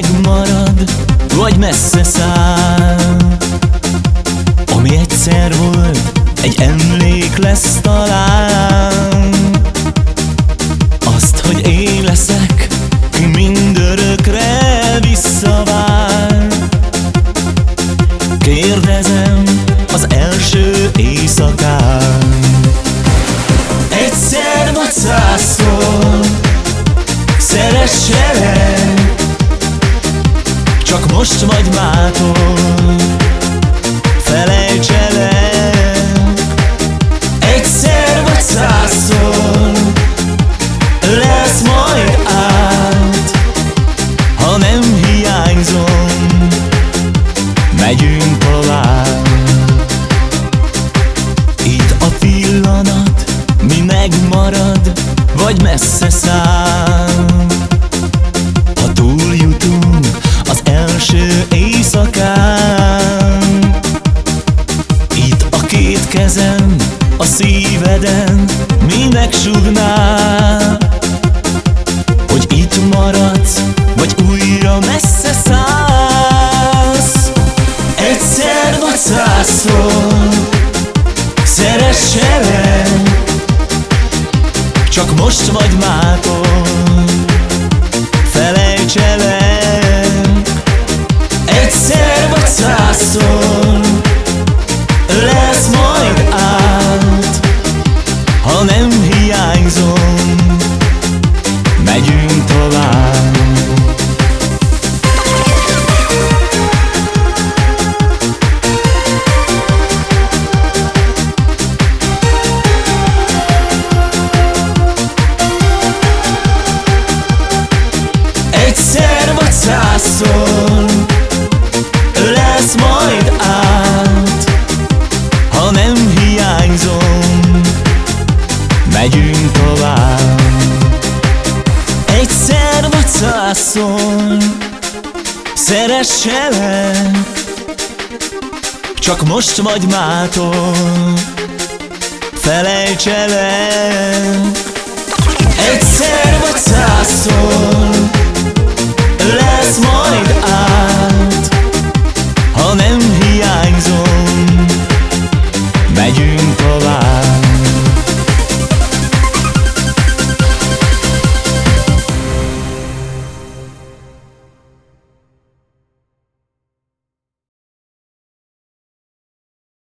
megmarad, vagy messze száll. Ami egyszer volt, egy emlék lesz talán Kérdezem az első éjszakán. Egyszer vagy százszor Szeresselek Csak most vagy mától Felejtselek Egyszer vagy százszor Lesz majd át Ha nem hiányzom. Megyünk tovább Itt a pillanat Mi megmarad Vagy messze száll. Ha túljutunk Az első éjszakán Itt a két kezem A szíveden Mi megsugná Szeresselek Csak most vagy mától Felejtselek Egyszer vagy százszor Lesz majd át. Ha nem hiányzom Megyünk tovább. Egyszer vagy százszor Szeresselek Csak most vagy mától Felejtselek. Egyszer vagy százszor Son en